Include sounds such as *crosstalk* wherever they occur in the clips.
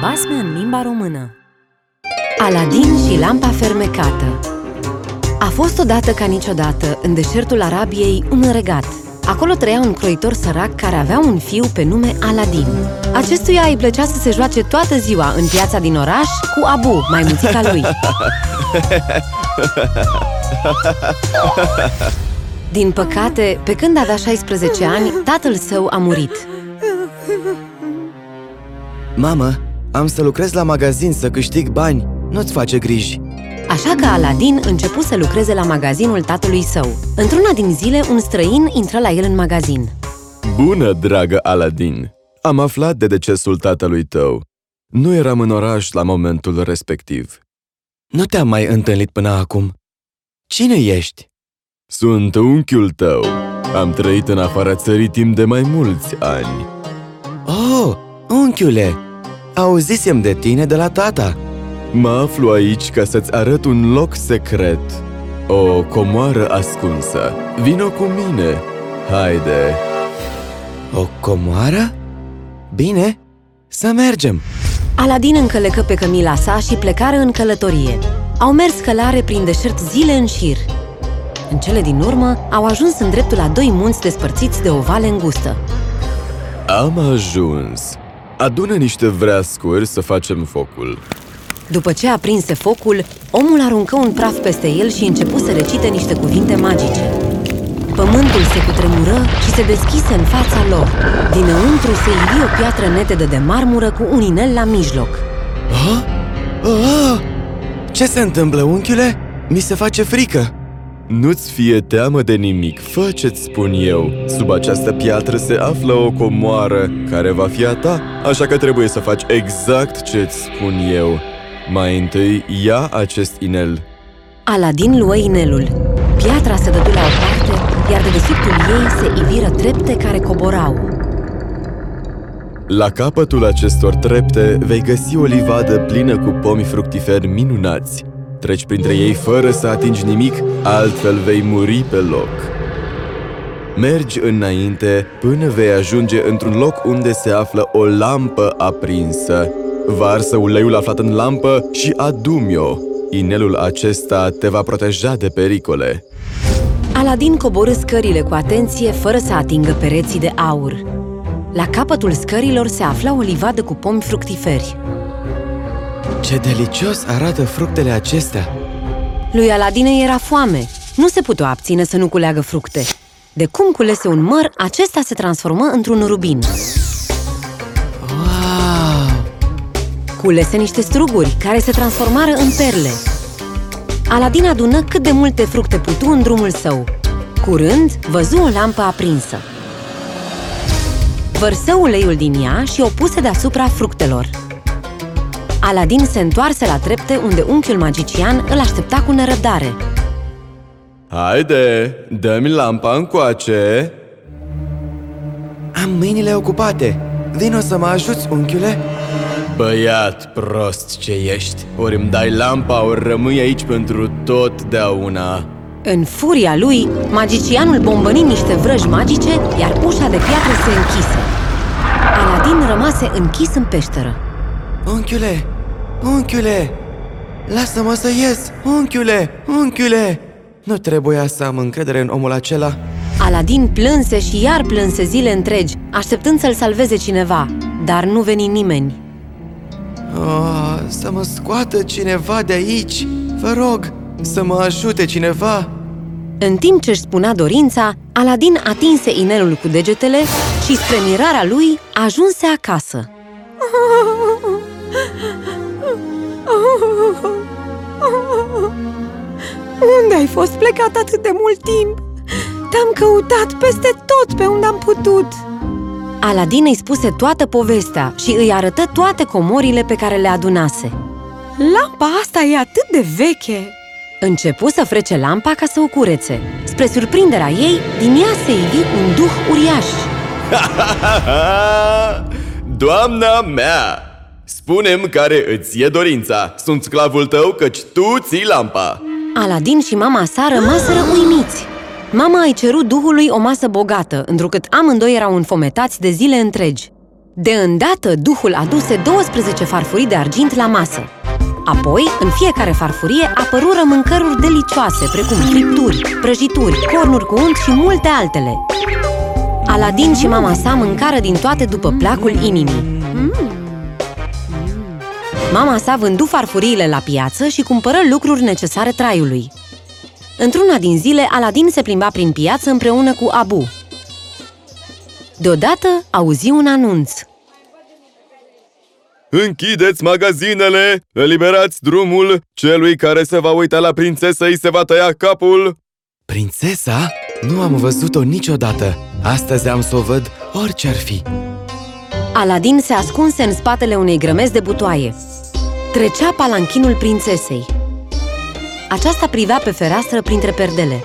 Basme în limba română Aladin și lampa fermecată A fost odată ca niciodată, în deșertul Arabiei, un regat. Acolo trăia un croitor sărac care avea un fiu pe nume Aladin. Acestuia îi plăcea să se joace toată ziua în piața din oraș cu Abu, mai maimuțica lui. Din păcate, pe când avea 16 ani, tatăl său a murit. Mamă, am să lucrez la magazin să câștig bani. Nu-ți face griji. Așa că Aladin început să lucreze la magazinul tatălui său. Într-una din zile, un străin intră la el în magazin. Bună, dragă Aladin! Am aflat de decesul tatălui tău. Nu eram în oraș la momentul respectiv. Nu te-am mai întâlnit până acum. Cine ești? Sunt unchiul tău. Am trăit în afara țării timp de mai mulți ani. Oh, unchiule! Auzisem de tine de la tata. Mă aflu aici ca să-ți arăt un loc secret. O comoară ascunsă. Vino cu mine. Haide! O comoară? Bine, să mergem! Aladin încălecă pe cămila sa și plecară în călătorie. Au mers călare prin deșert zile în șir. În cele din urmă, au ajuns în dreptul a doi munți despărțiți de o vale îngustă. Am ajuns! Adună niște vreascuri să facem focul. După ce aprinse focul, omul aruncă un praf peste el și începu să recite niște cuvinte magice. Pământul se cutremură și se deschise în fața lor. Dinăuntru se ivi o piatră netedă de marmură cu un inel la mijloc. Ah? Ah! Ce se întâmplă, unchiule? Mi se face frică! Nu-ți fie teamă de nimic, fă ce-ți spun eu. Sub această piatră se află o comoară care va fi a ta, așa că trebuie să faci exact ce-ți spun eu. Mai întâi, ia acest inel. Aladin luă inelul. Piatra se dădu la o parte, iar de desubtul ei se iviră trepte care coborau. La capătul acestor trepte vei găsi o livadă plină cu pomi fructiferi minunați. Treci printre ei fără să atingi nimic, altfel vei muri pe loc. Mergi înainte până vei ajunge într-un loc unde se află o lampă aprinsă. Varsă uleiul aflat în lampă și adumi-o. Inelul acesta te va proteja de pericole. Aladin coborâ scările cu atenție, fără să atingă pereții de aur. La capătul scărilor se afla o livadă cu pomi fructiferi. Ce delicios arată fructele acestea! Lui Aladine era foame. Nu se putea abține să nu culeagă fructe. De cum culese un măr, acesta se transformă într-un rubin. Wow! Culese niște struguri, care se transformară în perle. Aladin adună cât de multe fructe putu în drumul său. Curând, văzu o lampă aprinsă. Vărsă uleiul din ea și o puse deasupra fructelor. Aladin se întoarse la trepte unde unchiul magician îl aștepta cu nerăbdare. Haide, dă-mi lampa încoace! Am mâinile ocupate! Vino să mă ajuți, unchiule! Băiat prost ce ești! Ori îmi dai lampa, ori rămâi aici pentru totdeauna! În furia lui, magicianul bombăni niște vrăji magice, iar ușa de piatră se închise. Aladin rămase închis în peșteră. Unchiule! Unchiule! Lasă-mă să ies! Unchiule! Unchiule! Nu trebuia să am încredere în omul acela. Aladin plânse și iar plânse zile întregi, așteptând să-l salveze cineva, dar nu veni nimeni. Oh, să mă scoată cineva de aici! Vă rog, să mă ajute cineva! În timp ce își spunea dorința, Aladin atinse inelul cu degetele și, spre mirarea lui, ajunse acasă. Unde ai fost plecat atât de mult timp? Te-am căutat peste tot pe unde am putut Aladin îi spuse toată povestea și îi arătă toate comorile pe care le adunase Lampa asta e atât de veche! Începu să frece lampa ca să o curețe Spre surprinderea ei, din ea se ivi un duh uriaș *laughs* Doamna mea! Spunem care îți e dorința Sunt sclavul tău căci tu ții lampa Aladin și mama sa rămaseră uimiți Mama îi cerut duhului o masă bogată, întrucât amândoi erau înfometați de zile întregi De îndată, duhul aduse 12 farfurii de argint la masă. Apoi, în fiecare farfurie apărură mâncăruri delicioase, precum fripturi, prăjituri, cornuri cu unt și multe altele. Aladin și mama sa mâncară din toate după placul inimii. Mama sa vându farfuriile la piață și cumpără lucruri necesare traiului. Într-una din zile, Aladin se plimba prin piață împreună cu Abu. Deodată auzi un anunț. Închideți magazinele! Eliberați drumul! Celui care se va uita la prințesă îi se va tăia capul! Prințesa? Nu am văzut-o niciodată. Astăzi am să o văd orice ar fi. Aladin se ascunse în spatele unei grămezi de butoaie. Trecea palanchinul prințesei. Aceasta privea pe fereastră printre perdele.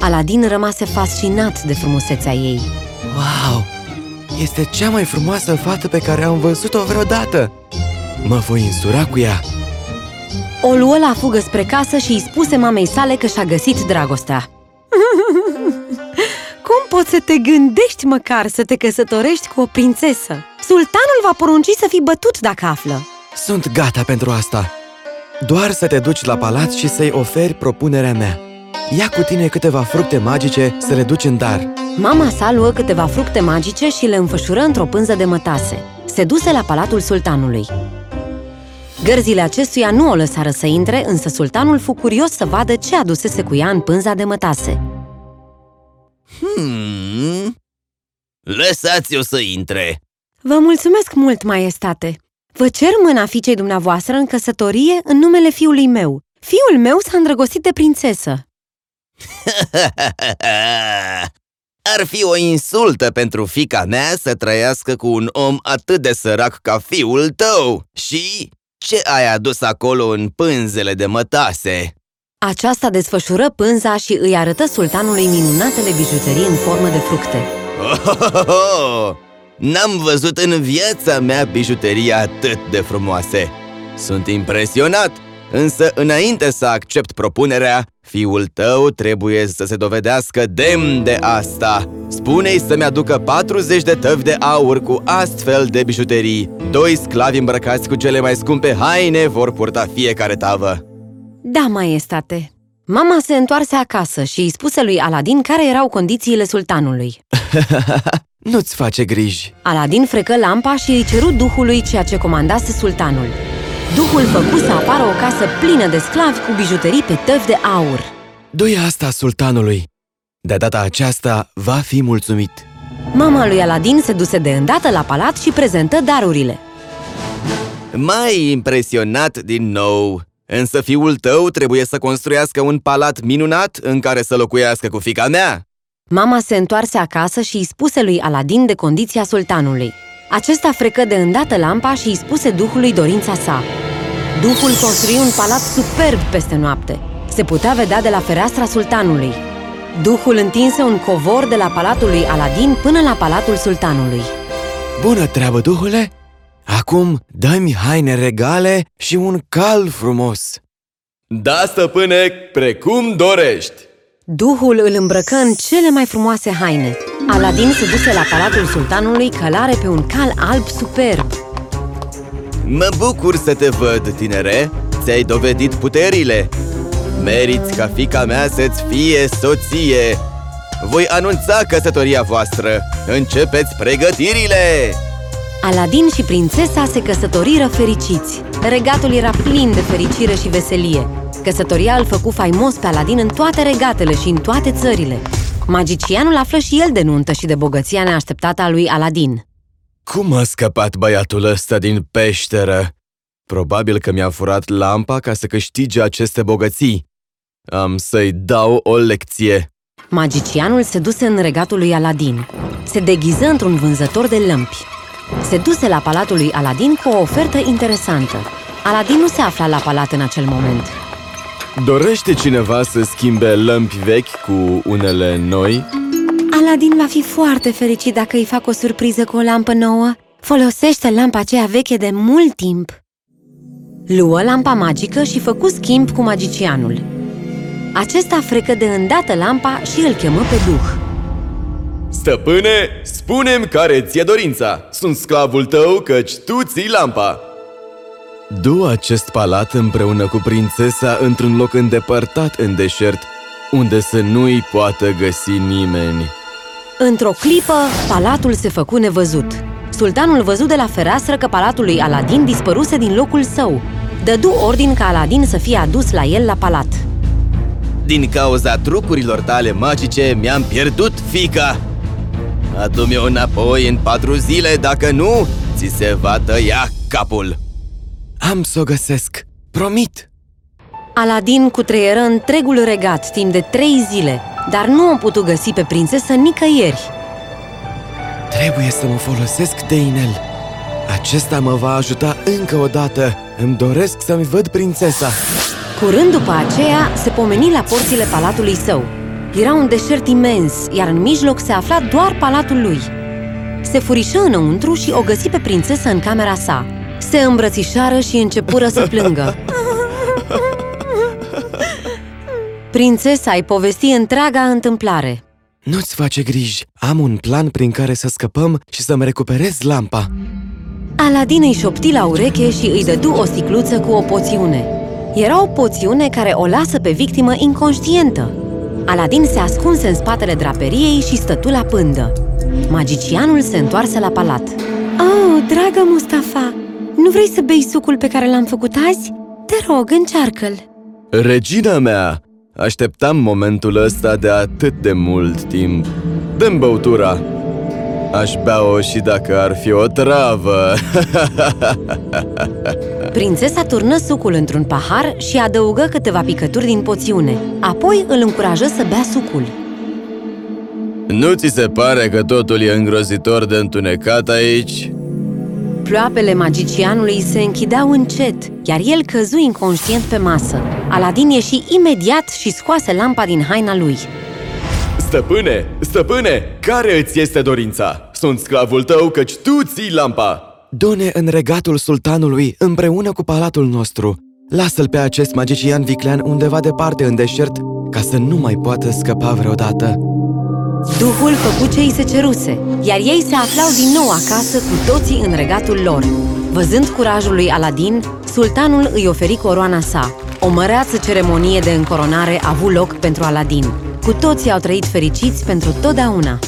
Aladin rămase fascinat de frumusețea ei. Wow! Este cea mai frumoasă fată pe care am văzut-o vreodată! Mă voi însura cu ea! O luă la fugă spre casă și îi spuse mamei sale că și-a găsit dragostea. *laughs* Cum poți să te gândești măcar să te căsătorești cu o prințesă? Sultanul va porunci să fii bătut dacă află. Sunt gata pentru asta! Doar să te duci la palat și să-i oferi propunerea mea. Ia cu tine câteva fructe magice să le duci în dar. Mama sa luă câteva fructe magice și le înfășură într-o pânză de mătase. Se duse la palatul sultanului. Gărzile acestuia nu o lăsară să intre, însă sultanul fu curios să vadă ce adusese cu ea în pânza de mătase. Hmm. Lăsați-o să intre! Vă mulțumesc mult, maestate! Vă cer mâna fiicei dumneavoastră în căsătorie în numele fiului meu. Fiul meu s-a îndrăgostit de prințesă. *laughs* Ar fi o insultă pentru fica mea să trăiască cu un om atât de sărac ca fiul tău. Și ce ai adus acolo în pânzele de mătase? Aceasta desfășură pânza și îi arătă sultanului minunatele bijuterii în formă de fructe. *laughs* Oh, N-am văzut în viața mea bijuterii atât de frumoase. Sunt impresionat, însă înainte să accept propunerea, fiul tău trebuie să se dovedească demn de asta. Spune-i să-mi aducă 40 de tăvi de aur cu astfel de bijuterii. Doi sclavi îmbrăcați cu cele mai scumpe haine vor purta fiecare tavă. Da, maestate. Mama se întoarse acasă și îi spuse lui Aladin care erau condițiile sultanului. *laughs* Nu-ți face griji! Aladin frecă lampa și îi ceru duhului ceea ce comandase sultanul. Duhul făcu să apară o casă plină de sclavi cu bijuterii pe tăvi de aur. Doi asta sultanului! De data aceasta va fi mulțumit! Mama lui Aladin se duse de îndată la palat și prezentă darurile. Mai impresionat din nou! Însă fiul tău trebuie să construiască un palat minunat în care să locuiască cu fica mea. Mama se întoarse acasă și îi spuse lui Aladin de condiția sultanului. Acesta frecă de îndată lampa și îi spuse duhului dorința sa. Duhul construi un palat superb peste noapte. Se putea vedea de la fereastra sultanului. Duhul întinse un covor de la palatul lui Aladin până la palatul sultanului. Bună treabă, duhule! Acum dă-mi haine regale și un cal frumos! Da, stăpâne, precum dorești! Duhul îl îmbrăcă în cele mai frumoase haine. Aladin se duse la palatul sultanului călare pe un cal alb superb. Mă bucur să te văd, tinere! Ți-ai dovedit puterile! Meriți ca fica mea să-ți fie soție! Voi anunța căsătoria voastră! Începeți pregătirile! Aladin și prințesa se căsătoriră fericiți. Regatul era plin de fericire și veselie. Căsătoria îl făcu faimos pe Aladin în toate regatele și în toate țările. Magicianul află și el de nuntă și de bogăția neașteptată a lui Aladin. Cum a scăpat băiatul ăsta din peșteră? Probabil că mi-a furat lampa ca să câștige aceste bogății. Am să-i dau o lecție. Magicianul se duse în regatul lui Aladin. Se deghiză într-un vânzător de lămpi. Se duse la palatul lui Aladin cu o ofertă interesantă. Aladin nu se afla la palat în acel moment. Dorește cineva să schimbe lămpi vechi cu unele noi? Aladin va fi foarte fericit dacă îi fac o surpriză cu o lampă nouă. Folosește lampa aceea veche de mult timp. Luă lampa magică și făcu schimb cu magicianul. Acesta frecă de îndată lampa și îl chemă pe duh. Stăpâne, spunem care ți-e dorința Sunt sclavul tău căci tu ții lampa Du acest palat împreună cu prințesa într-un loc îndepărtat în deșert Unde să nu-i poată găsi nimeni Într-o clipă, palatul se făcu nevăzut. Sultanul văzut de la fereastră că palatul lui Aladin dispăruse din locul său. Dădu ordin ca Aladin să fie adus la el la palat. Din cauza trucurilor tale magice mi-am pierdut fica Adu-mi-o înapoi în patru zile, dacă nu, ți se va tăia capul Am să o găsesc, promit! Aladin cutreieră întregul regat timp de trei zile, dar nu o putu găsi pe prințesă nicăieri. Trebuie să mă folosesc de inel Acesta mă va ajuta încă o dată Îmi doresc să-mi văd prințesa Curând după aceea, se pomeni la porțile palatului său. Era un deșert imens, iar în mijloc se afla doar palatul lui. Se furișă înăuntru și o găsi pe prințesă în camera sa. Se îmbrățișară și începură să plângă. Prințesa îi povesti întreaga întâmplare. Nu-ți face griji, am un plan prin care să scăpăm și să-mi recuperez lampa Aladin îi șopti la ureche și îi dădu o sticluță cu o poțiune. Era o poțiune care o lasă pe victimă inconștientă. Aladin se ascunse în spatele draperiei și stătu la pândă. Magicianul se întoarse la palat. Oh, dragă Mustafa, nu vrei să bei sucul pe care l-am făcut azi? Te rog, încearcă-l! Regina mea, așteptam momentul ăsta de atât de mult timp Dă-mi băutura Aș bea-o și dacă ar fi o travă *laughs* Prințesa turnă sucul într-un pahar și adăugă câteva picături din poțiune. Apoi îl încurajă să bea sucul. Nu ți se pare că totul e îngrozitor de întunecat aici? Ploapele magicianului se închideau încet, iar el căzu inconștient pe masă. Aladin ieși imediat și scoase lampa din haina lui. Stăpâne, stăpâne, care îți este dorința? Sunt sclavul tău căci tu ții lampa Dune în regatul sultanului împreună cu palatul nostru Lasă-l pe acest magician viclean undeva departe în deșert Ca să nu mai poată scăpa vreodată Duhul făcu ce îi se ceruse, iar ei se aflau din nou acasă cu toții în regatul lor. Văzând curajul lui Aladin, sultanul îi oferi coroana sa. O măreață ceremonie de încoronare a avut loc pentru Aladin. Cu toții au trăit fericiți pentru totdeauna.